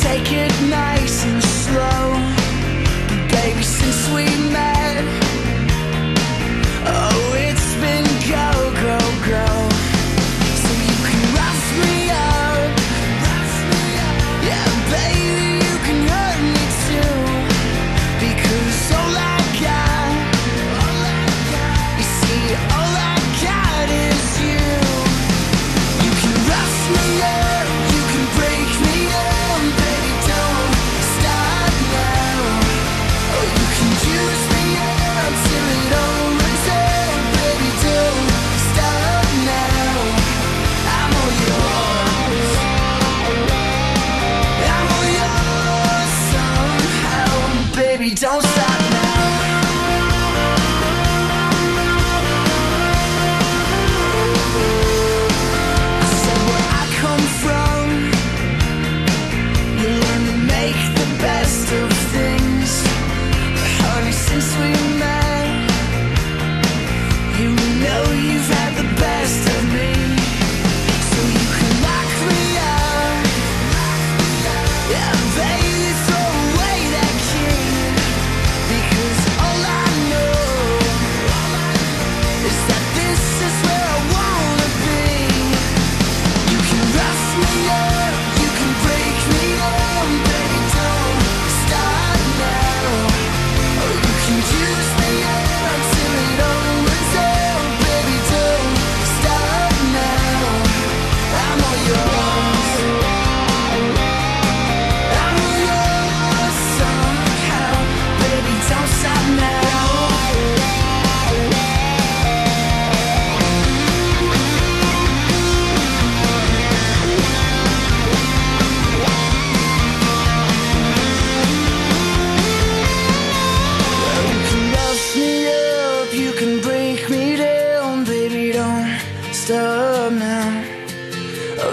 Take it nice and slow. baby, don't stop.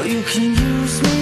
you can use me.